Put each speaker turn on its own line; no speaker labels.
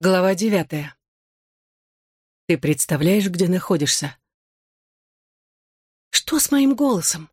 Глава девятая. Ты представляешь, где находишься? Что с моим голосом?